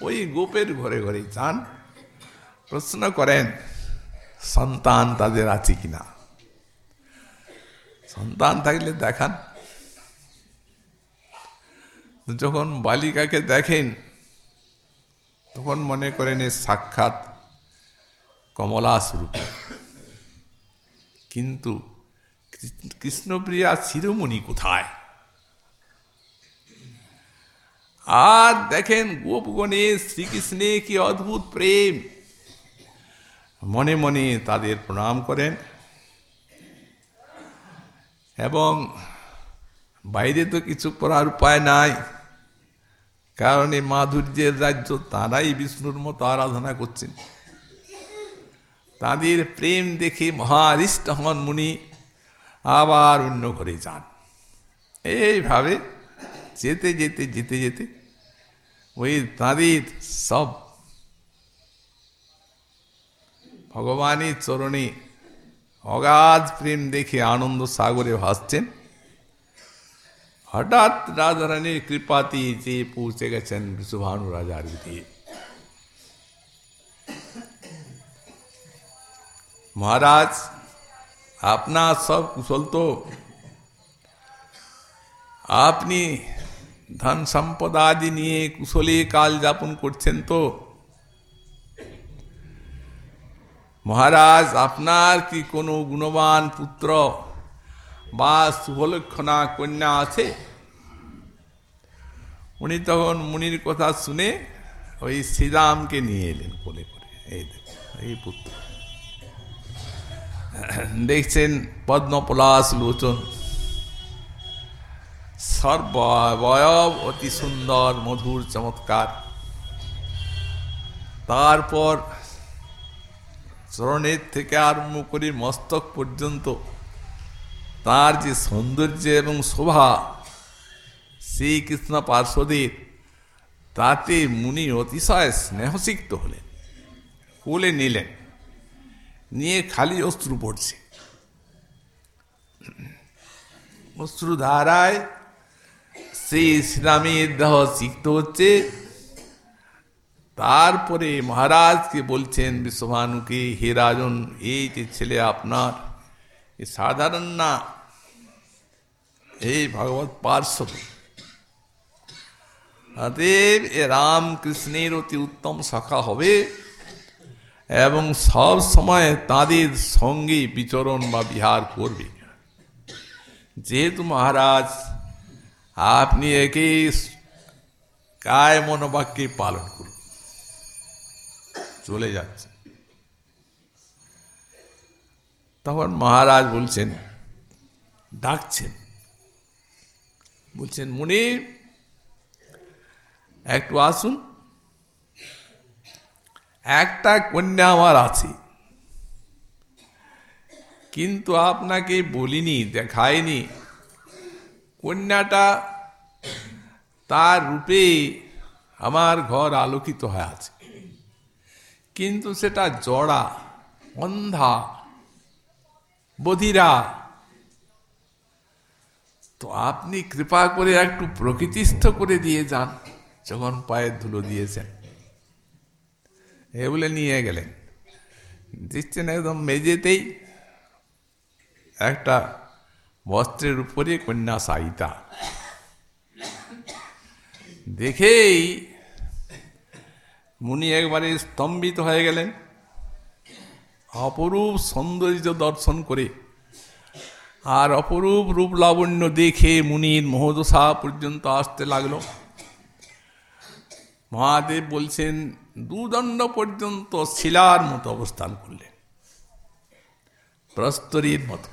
ওই গোপের ঘরে ঘরে যান। প্রশ্ন করেন, সন্তান তাদের আছে কিনা? সন্তান থাকলে দেখান। যখন বালিকাকে দেখেন, তখন মনে করেন এ সাক্ষাৎ কমলা স্বরূপ। কিন্তু কৃষ্ণপ্রিয়া শিরোমণি কোথায়? আর দেখেন গোপগণে শ্রীকৃষ্ণে কি অদ্ভুত প্রেম! মনে মনে তাদের প্রণাম করেন। এবং বাইরে তো কিছু করার উপায় নাই। কারণ এই মাধুর্যের রাজ্য তারাই বিষ্ণুর মতো আরাধনা করছেন। তাদের প্রেম দেখে মহারিষ্ট হন মুনি, আবার অন্য ঘরে যান। এইভাবে যেতে যেতে যেতে যেতে ওই তাঁদের সব ভগবানের চরণে অগাধ প্রেম দেখে আনন্দ সাগরে ভাসছেন। হঠাৎ রাধারানীর কৃপাতি যে পৌঁছে গেছেন বিশ্বভানু রাজার গৃহে মহারাজ, আপনার সব কুশল তো। আপনি ধন সম্পদ আদি নিয়ে কুশলে কাল যাপন করছেন তো। মহারাজ, আপনার কি কোনো গুণবান পুত্র বা শুভলক্ষণা কন্যা আছে? উনি তখন মুনির কথা শুনে ওই শ্রীরামকে নিয়ে এলেন কোলে করে। এই এই পুত্র। দেখছেন পদ্মপলাশ লোচন। সর্বয়ব অতি সুন্দর, মধুর, চমৎকার। তারপর চরণের থেকে আরম্ভ করে মস্তক পর্যন্ত। তার যে সৌন্দর্য এবং শোভা, শ্রীকৃষ্ণ পার্শ্বদের তাতে মুনি অতিশয় স্নেহসিক্ত হলেন, কোলে নিলেন, নিয়ে খালি অস্ত্র পড়ছে। অস্ত্র ধারায় সেই শ্রীরামের দেহ সিক্ত হচ্ছে। তারপরে মহারাজকে বলছেন, বিশ্বভানুকে, হে রাজন, এই যে ছেলে আপনার সাধারণ না, এই ভগবত পার্শ্ব। অতএব এ রামকৃষ্ণের অতি উত্তম শাখা হবে এবং সব সময় তাদের সঙ্গে বিচরণ বা বিহার করবে। যেহেতু মহারাজ, আপনি একে কায় মনোবাক্যে পালন করুন। চলে যাচ্ছে। তখন মহারাজ বলছেন, ডাকছেন। বলছেন, মুনি, একটু আসুন। একটা কন্যা আমার আছে। কিন্তু আপনাকে বলিনি দেখায়নি কন্যাটা তার রূপে আমার ঘর আলোকিত হয়ে আছে। কিন্তু সেটা জড়া, অন্ধা, বধিরা। তো আপনি কৃপা করে একটু প্রকৃতিস্থ করে দিয়ে যান, যখন পায়ের ধুলো দিয়েছেন। এ বলে নিয়ে গেলেন। দিচ্ছেন একদম মেঝেতেই একটা বস্ত্রের উপরে কন্যা সাইতা। দেখেই মুনি একবারে স্তম্ভিত হয়ে গেলেন। অপরূপ সৌন্দর্য দর্শন করে আর অপরূপ রূপ লাবণ্য দেখে মুনির মহোদশা পর্যন্ত আসতে লাগল। মহাদেব বলছেন, দুদণ্ড পর্যন্ত শিলার মতো অবস্থান করলেন। প্রস্তরীর মতো।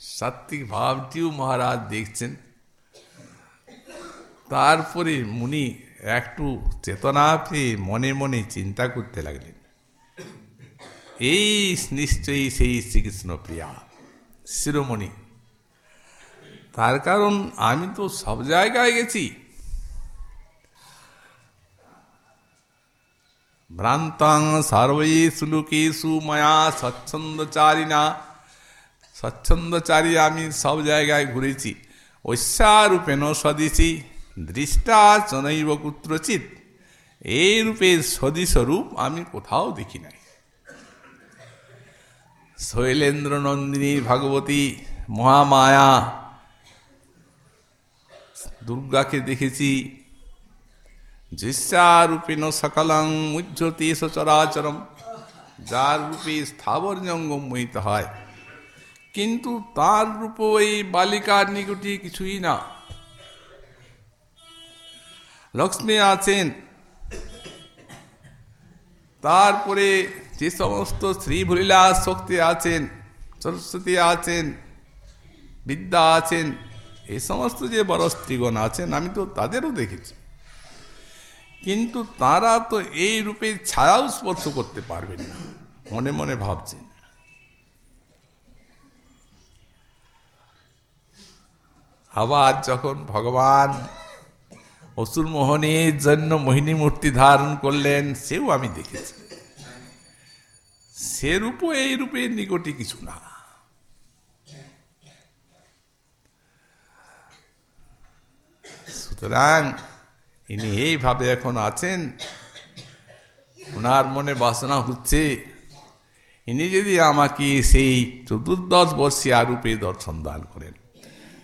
সাত্বিক ভাবটিও মহারাজ দেখছেন। তারপরে মুনি একটু চেতনা পেয়ে মনে মনে চিন্তা করতে লাগলেন। এই নিশ্চয়ই সেই শ্রীকৃষ্ণ প্রিয়া শিরোমণি। তার কারণ আমি তো সব জায়গায় গেছি। ভ্রান্তাং সর্বেষু লোকেশু মায়া স্বচ্ছন্দচারিণা। স্বচ্ছন্দচারী আমি সব জায়গায় ঘুরেছি। ঐশ্বারূপেণ সদিছি। দৃষ্টা চনৈব কুত্রচিত এই রূপে সদিস্বরূপ আমি কোথাও দেখি নাই। শৈলেন্দ্র নন্দিনী ভগবতী মহামায়া, দুর্গাকে দেখেছি। জিস্যারূপেণ সকলং উজ্জ্বতি সচরাচরম যার রূপে স্থাবর জঙ্গম মোহিত হয়। কিন্তু তার রূপ এই বালিকার নিকটে কিছুই না। লক্ষ্মী আছেন। তারপরে যে সমস্ত শ্রী ভুলিলাস শক্তি আছেন, সরস্বতী আছেন, বিদ্যা আছেন এই সমস্ত যে বড় স্ত্রীগণ আছেন, আমি তো তাদেরও দেখেছি। কিন্তু তারা তো এই রূপে ছায়াও স্পর্শ করতে পারবেন না, মনে মনে ভাবছেন। আবার যখন ভগবান অসুর মোহনের জন্য মোহিনী মূর্তি ধারণ করলেন, সেও আমি দেখেছি। সে রূপও এই রূপের নিকটে কিছু না। সুতরাং ইনি এইভাবে এখন আছেন, ওনার মনে বাসনা হচ্ছে, ইনি যদি আমাকে সেই চতুর্দশ বর্ষীয় রূপে দর্শন দান করেন।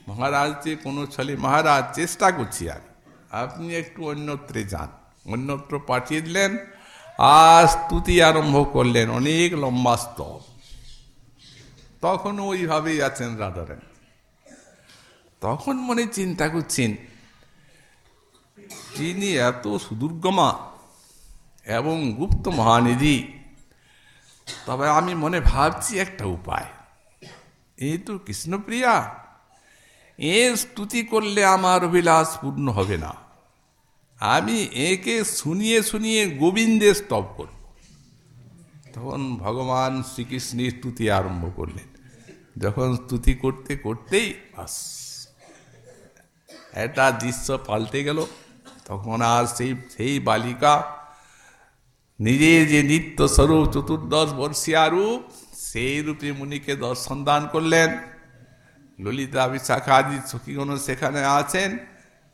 মহারাজ যে কোনো ছলে মহারাজ চেষ্টা করছি আমি। আপনি একটু অন্যত্রে যান, অন্যত্র পাঠিয়ে দিলেন, আর স্তুতি আরম্ভ করলেন অনেক লম্বা স্তব। তখন ওইভাবেই আছেন রাধারানী। তখন মনে চিন্তা করছেন, তিনি এত সুদুর্গমা এবং গুপ্ত মহানিধি, তবে আমি মনে ভাবছি একটা উপায়। এই তো কৃষ্ণপ্রিয়া এর স্তুতি করলে আমার অভিলাষ পূর্ণ হবে না। আমি একে শুনিয়ে শুনিয়ে গোবিন্দের স্তব করব। তখন ভগবান শ্রীকৃষ্ণের স্তুতি আরম্ভ করলেন। যখন স্তুতি করতে করতেই বাস। একটা দৃশ্য পাল্টে গেল। তখন আর সেই সেই বালিকা নিজের যে নিত্য স্বরূপ চতুর্দশ বর্ষিয়া রূপ, সেই রূপে মুনিকে দর্শন দান করলেন। ললিতা বিশাখাদি সখীগণ সেখানে আছেন,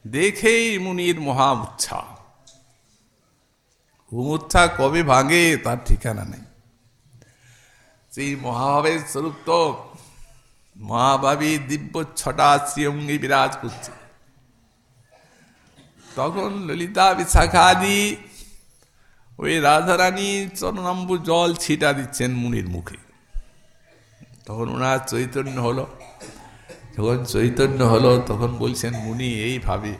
দেখেই মুনির মহা উচ্ছ্বাস উমুচ্ছা কবে ভাঙে তার ঠিকানা নেই। সেই মহাভাবের স্বরূপ তো মহাভাবী দিব্য ছটা শ্রীঅঙ্গে বিরাজ করছে। তখন ললিতা বিশাখাদি ওই রাধারানী চরণাম্বু জল ছিটা দিচ্ছেন মুনির মুখে। তখন ওনার চৈতন্য হলো। যখন চৈতন্য হলো, তখন বলছেন, মুনি, এইভাবে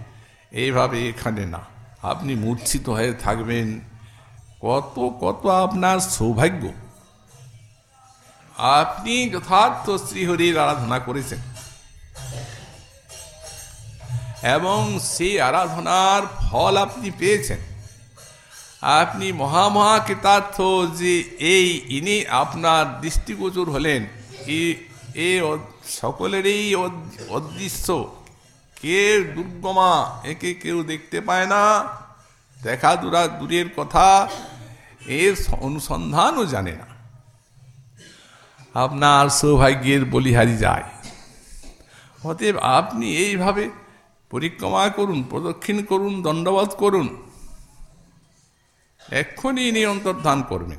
এইভাবে এখানে না। আপনি মূর্ছিত হয়ে থাকবেন। কত কত আপনার সৌভাগ্য। আপনি যথার্থ শ্রীহরির আরাধনা করেছেন। এবং সেই আরাধনার ফল আপনি পেয়েছেন। আপনি মহামহা কৃতার্থ যে এই, ইনি আপনার দৃষ্টিগোচর হলেন। এ সকলেরই অদৃশ্য। কে দুর্গমা? একে কেউ দেখতে পায় না। দেখা দূরা, দূরের কথা এর অনুসন্ধানও জানে না। আপনার সৌভাগ্যের বলিহারি যায়। অতএব আপনি এইভাবে পরিক্রমা করুন, প্রদক্ষিণ করুন, দণ্ডবোধ করুন। এক্ষুনি ইনি অন্তর্ধান করবেন।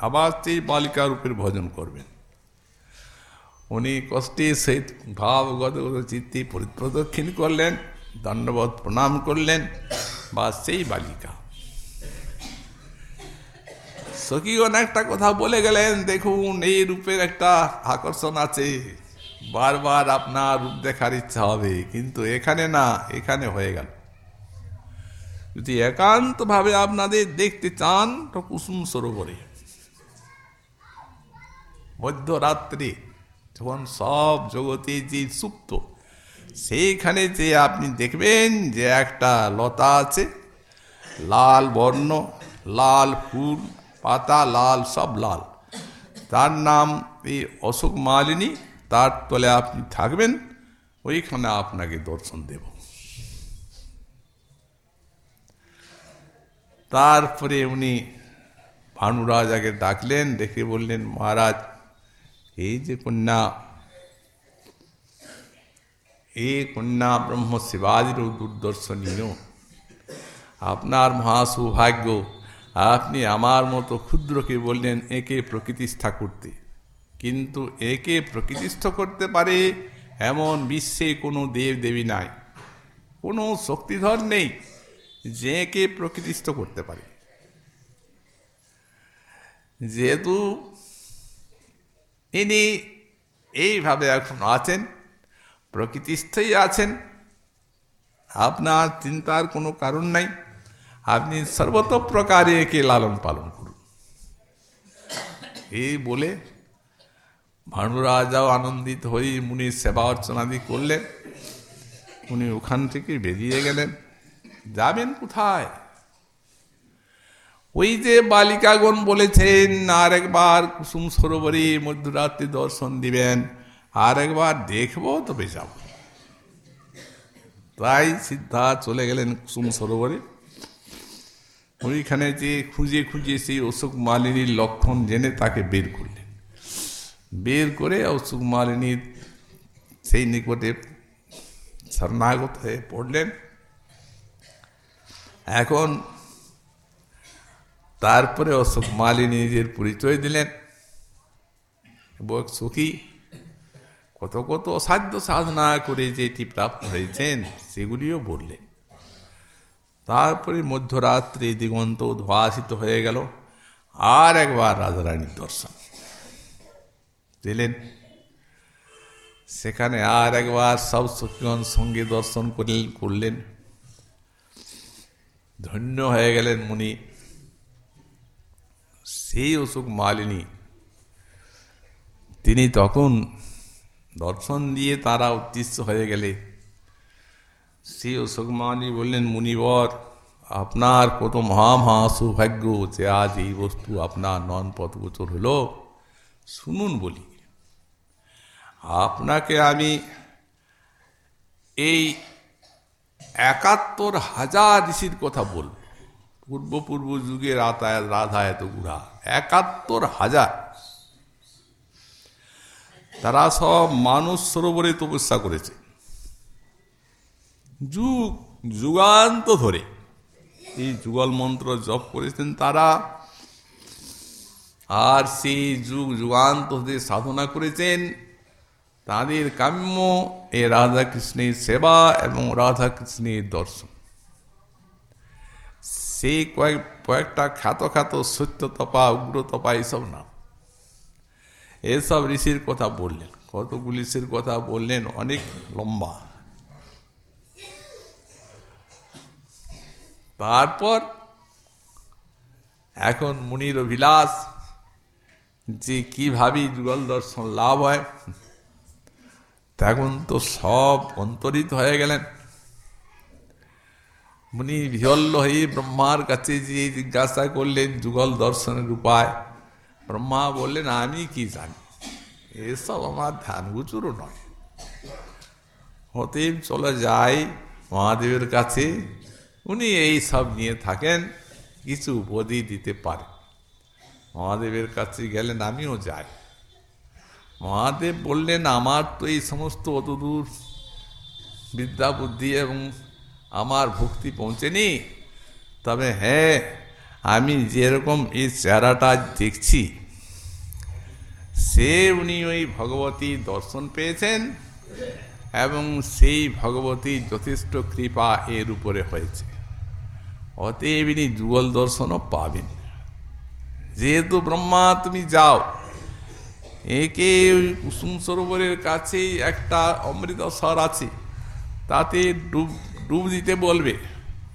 আবার সেই বালিকা রূপের ভজন করবেন। উনি কষ্টে সেই ভাবগত চিত্তে প্রদক্ষিণ করলেন, দণ্ডবোধ প্রণাম করলেন বা সেই বালিকা। সখীগণ একটা কথা বলে গেলেন, দেখুন, এই রূপের একটা আকর্ষণ আছে। বারবার আপনার রূপ দেখার ইচ্ছা হবে, কিন্তু এখানে না, এখানে হয়ে গেল। যদি একান্তভাবে আপনাদের দেখতে চান, তো কুসুম সরোবরে। মধ্যরাত্রে যখন সব জগতে যে সুপ্ত, সেইখানে যে আপনি দেখবেন যে একটা লতা আছে, লাল বর্ণ, লাল ফুল, পাতা লাল, সব লাল। তার নাম এই অশোক মালিনী, তার তলে আপনি থাকবেন, ওইখানে আপনাকে দর্শন দেব। তারপরে উনি ভানুরাজাকে ডাকলেন দেখে বললেন, মহারাজ এই যে কন্যা এই কন্যা ব্রহ্ম শিবাজির দুর্দর্শনীয়। আপনার মহাসৌভাগ্য, আপনি আমার মতো ক্ষুদ্রকে বললেন একে প্রকৃতিস্থা করতে। কিন্তু একে প্রকৃতিস্থ করতে পারে এমন বিশ্বে কোনো দেব দেবী নাই। কোনো শক্তিধর নেই যে একে প্রকৃতিস্থ করতে পারে। যেহেতু ইনি এইভাবে এখন আছেন, প্রকৃতিস্থই আছেন। আপনার চিন্তার কোনো কারণ নাই। আপনি সর্বতপ্রকারে একে লালন পালন করুন। এই বলে ভানুরাজাও আনন্দিত হয়ে মুনির সেবা অর্চনাদি করলেন। উনি ওখান থেকে বেরিয়ে গেলেন। যাবেন কোথায়? ওই যে বালিকাগণ বলেছেন আর একবার কুসুম সরোবরে মধ্যরাত্রি দর্শন দিবেন আর একবার দেখব তবে যাব। তাই সিদ্ধা চলে গেলেন কুসুম সরোবরে। ওইখানে যে খুঁজে খুঁজে সেই অশোক মালিনীর লক্ষণ জেনে তাকে বের করলেন। বের করে অশোক মালিনীর সেই নিকটে শরণাগত হয়ে পড়লেন। এখন তারপরে অশোক মালিনী নিজের পরিচয় দিলেন। সুখী, কত কত অসাধ্য সাধনা করে যেটি প্রাপ্ত হয়েছেন, সেগুলিও বললেন তারপরে মধ্যরাত্রে দিগন্ত উদ্ভাসিত হয়ে গেল, আর একবার রাজারানীর দর্শন। দিলেন, সেখানে আর একবার সব সখীগণ সঙ্গে দর্শন করলেন। ধন্য হয়ে গেলেন মুনি। সেই অসুখ মালিনী। তিনি তখন দর্শন দিয়ে তারা উদ্দেশ্য হয়ে গেলে। শ্রী অশোকমানি বললেন, মুনিবর, আপনার কত মহা মহা সৌভাগ্য যে আজ এই বস্তু আপনার নন পথ গোচর হলো। শুনুন বলি, আপনাকে আমি এই একাত্তর হাজার ঋষির কথা বলব। পূর্ব পূর্ব যুগে রাতায়াত রাধা এত গুড়া। একাত্তর হাজার। তারা সব মানুষ সরোবরে তপস্যা করেছে। যুগ, যুগান্ত ধরে এই যুগল মন্ত্র জপ করেছেন তারা। আর সেই যুগ, যুগান্ত ধরে সাধনা করেছেন। তাদের কাম্য এ রাধাকৃষ্ণের সেবা এবং রাধাকৃষ্ণের দর্শন। সেই কয়েক, কয়েকটা খ্যাত খ্যাত সত্যতপা উগ্রতপা এসব নাম। এসব ঋষির কথা বললেন। কতগুলি ঋষির কথা বললেন, অনেক লম্বা। তারপর এখন মুনির অভিলাষ যে কীভাবে যুগল দর্শন লাভ হয় তখন তো সব অন্তরিত হয়ে গেলেন। মুনি বিহল্ল হয়ে ব্রহ্মার কাছে যে জিজ্ঞাসা করলেন, যুগল দর্শনের উপায়। ব্রহ্মা বললেন, আমি কি জানি? এসব আমার ধ্যান গুচুরও নয়। হতে চলে যাই মহাদেবের কাছে। উনি এই সব নিয়ে থাকেন, কিছু উপদি দিতে পারে। মহাদেবের কাছে গেলেন, আমিও যাই। মহাদেব বললেন, আমার তো এই সমস্ত অতদূর বিদ্যা বুদ্ধি এবং আমার ভক্তি পৌঁছেনি। তবে হ্যাঁ আমি যেরকম এই চেহারাটা দেখছি, সে উনি ওই ভগবতী দর্শন পেয়েছেন এবং সেই ভগবতী যথেষ্ট কৃপা এর উপরে হয়েছে। অতএব ইনি যুগল দর্শনও পাবেন। যেহেতু ব্রহ্মা, তুমি যাও। একে কুসুম সরোবরের কাছেই একটা অমৃতসর আছে। তাতে ডুব ডুব দিতে বলবে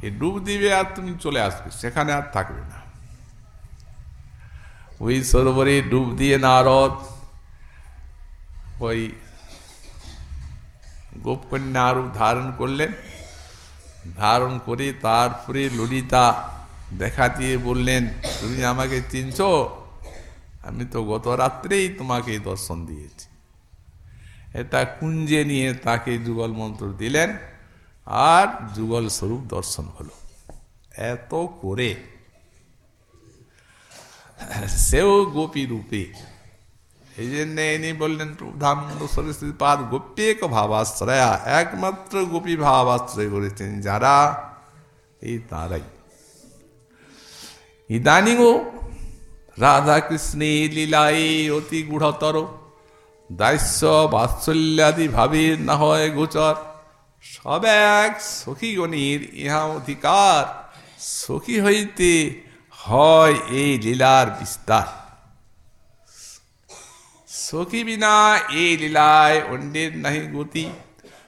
এ ডুব দিবে আর তুমি চলে আসবে, সেখানে আর থাকবে না। ওই সরোবরে ডুব দিয়ে নারদ, ওই গোপকন্যা রূপ ধারণ করলেন। ধারণ করে তারপরে ললিতা দেখা দিয়ে বললেন, তুমি আমাকে চিনছ? আমি তো গত রাত্রেই তোমাকে দর্শন দিয়েছি। এটা কুঞ্জে নিয়ে তাকে যুগল মন্ত্র দিলেন। আর যুগল স্বরূপ দর্শন হলো। এত করে। সেও গোপী রূপে। এই জন্য ইনি বললেন প্রধানন্দ সরস্বতী পাদ গোপ্যেক ভাবাশ্রয়া। একমাত্র গোপী ভাবাশ্রয় করেছেন যারা এই তারাই। ইদানিও রাধা কৃষ্ণের লীলায় অতি গূঢ়তর দাস্য বাৎসল্যাদি ভাবের না হয় গোচর। সব এক, সখী সখীগণের ইহা অধিকার। সখী হইতে হয় এই লীলার বিস্তার। সখী বিনা এই লীলায় অন্যের নাহি গতি।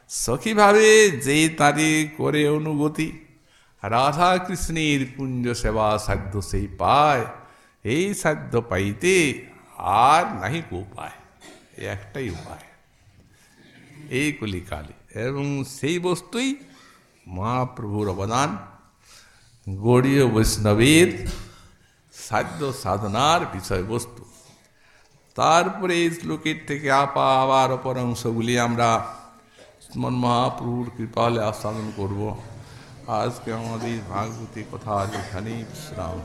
সখী ভাবে যে তারি করে অনুগতি। রাধা কৃষ্ণের কুঞ্জ সেবা সাধ্য সেই পায়। এই সাধ্য পাইতে আর নাহি উপায় একটাই উপায়। এই কলিকালে। এবং সেই বস্তুই মহাপ্রভুর অবদান গৌড়ীয় বৈষ্ণবের সাধ্য সাধনার বিষয়বস্তু তারপরে এই শ্লোকের থেকে আপা আবার অপর অংশগুলি আমরা মন মহাপ্রভুর কৃপা হলে আস্বাদন করব আজকে আমাদের ভাগবতী কথা এখানেই বিশ্রাম